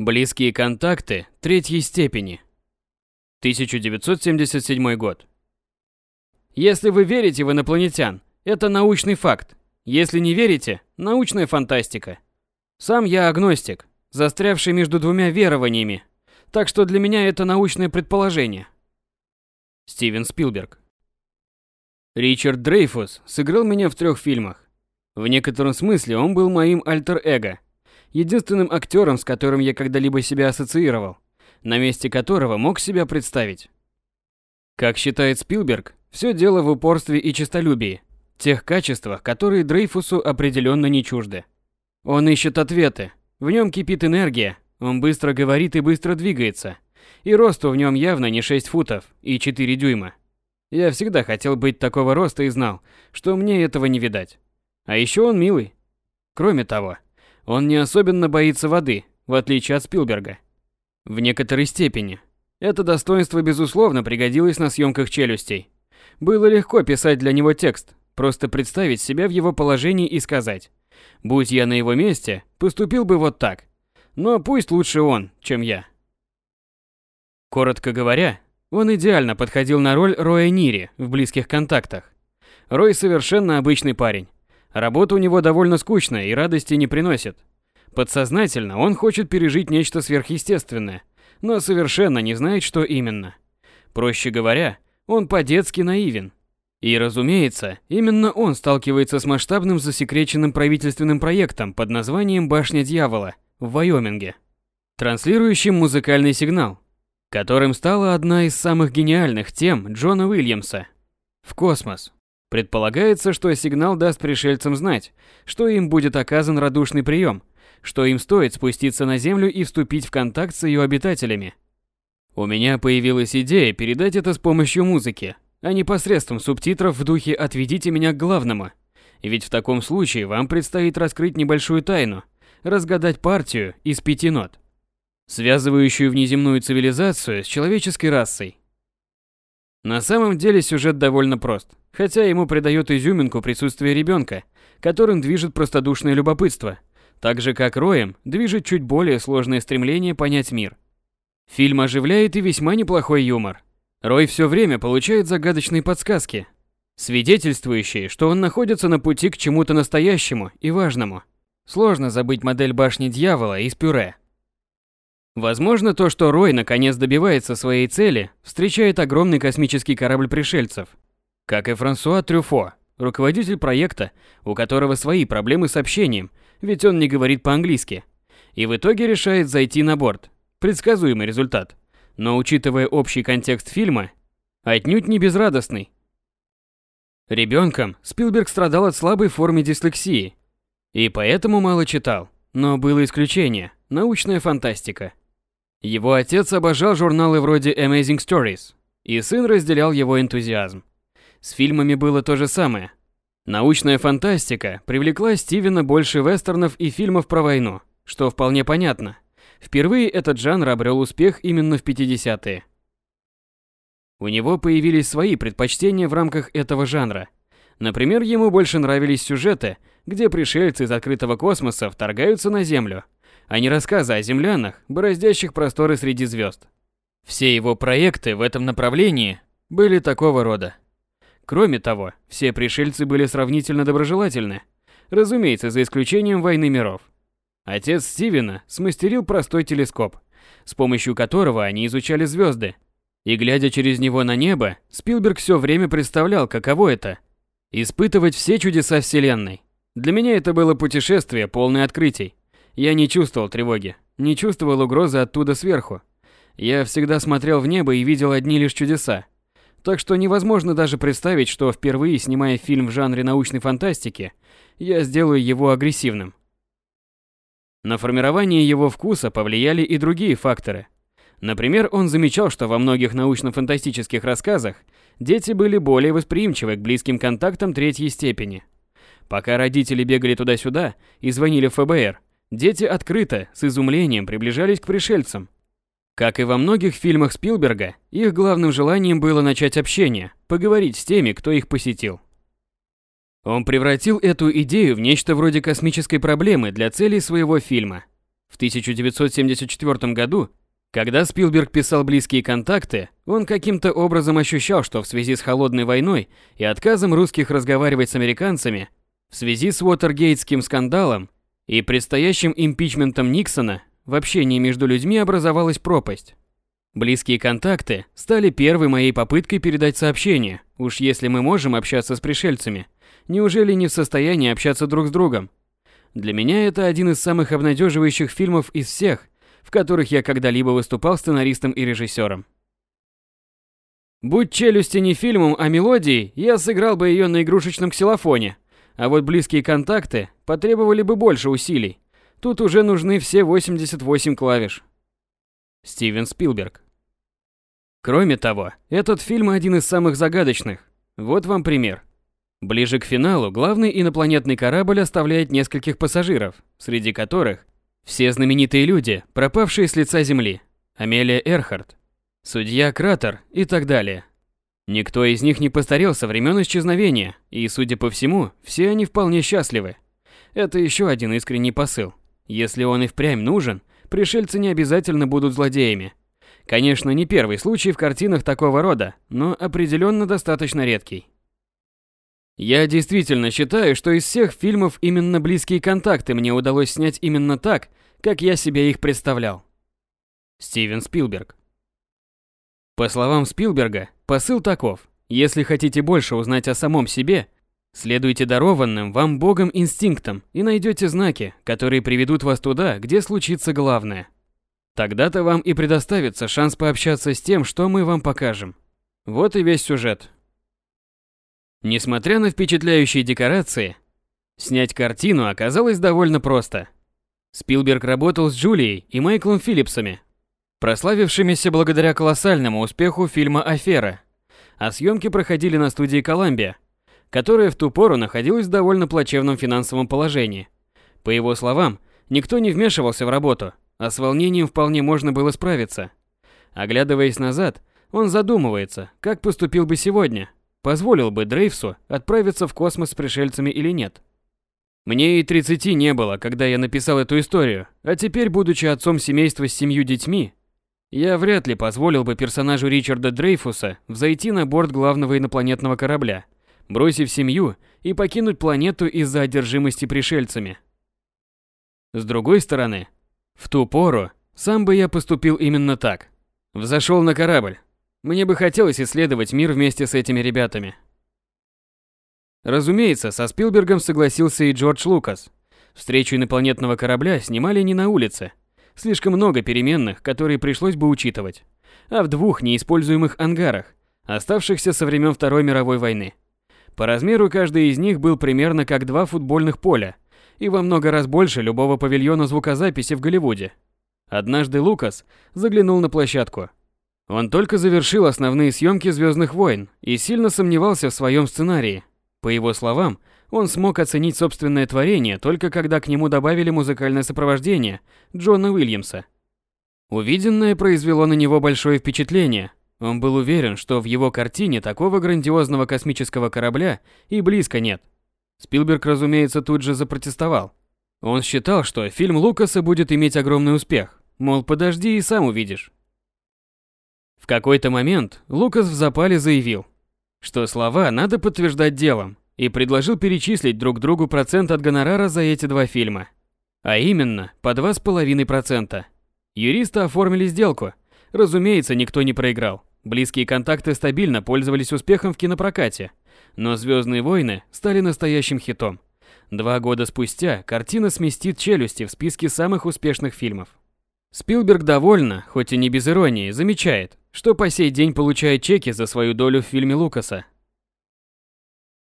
Близкие контакты третьей степени. 1977 год. Если вы верите в инопланетян, это научный факт. Если не верите, научная фантастика. Сам я агностик, застрявший между двумя верованиями, так что для меня это научное предположение. Стивен Спилберг. Ричард Дрейфус сыграл меня в трех фильмах. В некотором смысле он был моим альтер-эго, единственным актером, с которым я когда-либо себя ассоциировал, на месте которого мог себя представить. Как считает Спилберг, все дело в упорстве и честолюбии, тех качествах, которые Дрейфусу определенно не чужды. Он ищет ответы, в нем кипит энергия, он быстро говорит и быстро двигается, и росту в нем явно не 6 футов и 4 дюйма. Я всегда хотел быть такого роста и знал, что мне этого не видать. А еще он милый. Кроме того, он не особенно боится воды, в отличие от Спилберга. В некоторой степени. Это достоинство, безусловно, пригодилось на съемках «Челюстей». Было легко писать для него текст, просто представить себя в его положении и сказать «Будь я на его месте, поступил бы вот так». Но пусть лучше он, чем я. Коротко говоря, он идеально подходил на роль Роя Нири в «Близких контактах». Рой совершенно обычный парень, Работа у него довольно скучная и радости не приносит. Подсознательно он хочет пережить нечто сверхъестественное, но совершенно не знает, что именно. Проще говоря, он по-детски наивен. И, разумеется, именно он сталкивается с масштабным засекреченным правительственным проектом под названием «Башня дьявола» в Вайоминге, транслирующим музыкальный сигнал, которым стала одна из самых гениальных тем Джона Уильямса – в космос. Предполагается, что сигнал даст пришельцам знать, что им будет оказан радушный прием, что им стоит спуститься на Землю и вступить в контакт с ее обитателями. У меня появилась идея передать это с помощью музыки, а не посредством субтитров в духе «отведите меня к главному». Ведь в таком случае вам предстоит раскрыть небольшую тайну, разгадать партию из пяти нот, связывающую внеземную цивилизацию с человеческой расой. На самом деле сюжет довольно прост, хотя ему придает изюминку присутствие ребенка, которым движет простодушное любопытство, так же как Роем движет чуть более сложное стремление понять мир. Фильм оживляет и весьма неплохой юмор. Рой все время получает загадочные подсказки, свидетельствующие, что он находится на пути к чему-то настоящему и важному. Сложно забыть модель башни дьявола из пюре. Возможно, то, что Рой наконец добивается своей цели, встречает огромный космический корабль пришельцев. Как и Франсуа Трюфо, руководитель проекта, у которого свои проблемы с общением, ведь он не говорит по-английски. И в итоге решает зайти на борт. Предсказуемый результат. Но учитывая общий контекст фильма, отнюдь не безрадостный. Ребенком Спилберг страдал от слабой формы дислексии. И поэтому мало читал. Но было исключение – научная фантастика – его отец обожал журналы вроде Amazing Stories, и сын разделял его энтузиазм. С фильмами было то же самое. Научная фантастика привлекла Стивена больше вестернов и фильмов про войну, что вполне понятно. Впервые этот жанр обрел успех именно в 50-е. У него появились свои предпочтения в рамках этого жанра. Например, ему больше нравились сюжеты, где пришельцы из открытого космоса вторгаются на Землю – а не рассказы о землянах, бороздящих просторы среди звезд. Все его проекты в этом направлении были такого рода. Кроме того, все пришельцы были сравнительно доброжелательны, разумеется, за исключением войны миров. Отец Стивена смастерил простой телескоп, с помощью которого они изучали звезды. И глядя через него на небо, Спилберг все время представлял, каково это – испытывать все чудеса Вселенной. Для меня это было путешествие, полное открытий. Я не чувствовал тревоги, не чувствовал угрозы оттуда сверху. Я всегда смотрел в небо и видел одни лишь чудеса. Так что невозможно даже представить, что впервые снимая фильм в жанре научной фантастики, я сделаю его агрессивным. На формирование его вкуса повлияли и другие факторы. Например, он замечал, что во многих научно-фантастических рассказах дети были более восприимчивы к близким контактам третьей степени. Пока родители бегали туда-сюда и звонили в ФБР, Дети открыто, с изумлением приближались к пришельцам. Как и во многих фильмах Спилберга, их главным желанием было начать общение, поговорить с теми, кто их посетил. Он превратил эту идею в нечто вроде космической проблемы для целей своего фильма. В 1974 году, когда Спилберг писал «Близкие контакты», он каким-то образом ощущал, что в связи с холодной войной и отказом русских разговаривать с американцами, в связи с Уотергейтским скандалом и предстоящим импичментом Никсона, в общении между людьми образовалась пропасть. Близкие контакты стали первой моей попыткой передать сообщение. Уж если мы можем общаться с пришельцами, неужели не в состоянии общаться друг с другом? Для меня это один из самых обнадеживающих фильмов из всех, в которых я когда-либо выступал сценаристом и режиссером. Будь челюсти не фильмом, а мелодией, я сыграл бы ее на игрушечном ксилофоне. А вот близкие контакты потребовали бы больше усилий. Тут уже нужны все 88 клавиш. Стивен Спилберг Кроме того, этот фильм один из самых загадочных. Вот вам пример. Ближе к финалу главный инопланетный корабль оставляет нескольких пассажиров, среди которых все знаменитые люди, пропавшие с лица Земли. Амелия Эрхард, судья Кратер и так далее. Никто из них не постарел со времен исчезновения, и, судя по всему, все они вполне счастливы. Это еще один искренний посыл. Если он и впрямь нужен, пришельцы не обязательно будут злодеями – Конечно, не первый случай в картинах такого рода, но определенно достаточно редкий. Я действительно считаю, что из всех фильмов именно близкие контакты мне удалось снять именно так, как я себе их представлял. Стивен Спилберг. По словам Спилберга, посыл таков. Если хотите больше узнать о самом себе, следуйте дарованным вам Богом инстинктам и найдете знаки, которые приведут вас туда, где случится главное. Тогда-то вам и предоставится шанс пообщаться с тем, что мы вам покажем. Вот и весь сюжет. Несмотря на впечатляющие декорации, снять картину оказалось довольно просто. Спилберг работал с Джулией и Майклом Филлипсами, прославившимися благодаря колоссальному успеху фильма «Афера», а съемки проходили на студии «Коламбия», которая в ту пору находилась в довольно плачевном финансовом положении. По его словам, никто не вмешивался в работу – а с волнением вполне можно было справиться. Оглядываясь назад, он задумывается, как поступил бы сегодня, позволил бы Дрейфсу отправиться в космос с пришельцами или нет. Мне и 30 не было, когда я написал эту историю, а теперь, будучи отцом семейства с семью детьми, я вряд ли позволил бы персонажу Ричарда Дрейфуса взойти на борт главного инопланетного корабля, бросив семью и покинуть планету из-за одержимости пришельцами. С другой стороны, в ту пору сам бы я поступил именно так. Взошел на корабль. Мне бы хотелось исследовать мир вместе с этими ребятами. Разумеется, со Спилбергом согласился и Джордж Лукас. Встречу инопланетного корабля снимали не на улице. Слишком много переменных, которые пришлось бы учитывать. А в двух неиспользуемых ангарах, оставшихся со времен Второй мировой войны. По размеру каждый из них был примерно как два футбольных поля – и во много раз больше любого павильона звукозаписи в Голливуде. Однажды Лукас заглянул на площадку. Он только завершил основные съемки «Звездных войн» и сильно сомневался в своем сценарии. По его словам, он смог оценить собственное творение только когда к нему добавили музыкальное сопровождение Джона Уильямса. Увиденное произвело на него большое впечатление. Он был уверен, что в его картине такого грандиозного космического корабля и близко нет – Спилберг, разумеется, тут же запротестовал. Он считал, что фильм Лукаса будет иметь огромный успех. Мол, подожди и сам увидишь. В какой-то момент Лукас в запале заявил, что слова надо подтверждать делом, и предложил перечислить друг другу процент от гонорара за эти два фильма. А именно, по 2,5%. Юристы оформили сделку. Разумеется, никто не проиграл. Близкие контакты стабильно пользовались успехом в кинопрокате – но «Звездные войны» стали настоящим хитом. Два года спустя картина сместит челюсти в списке самых успешных фильмов. Спилберг довольно, хоть и не без иронии, замечает, что по сей день получает чеки за свою долю в фильме Лукаса.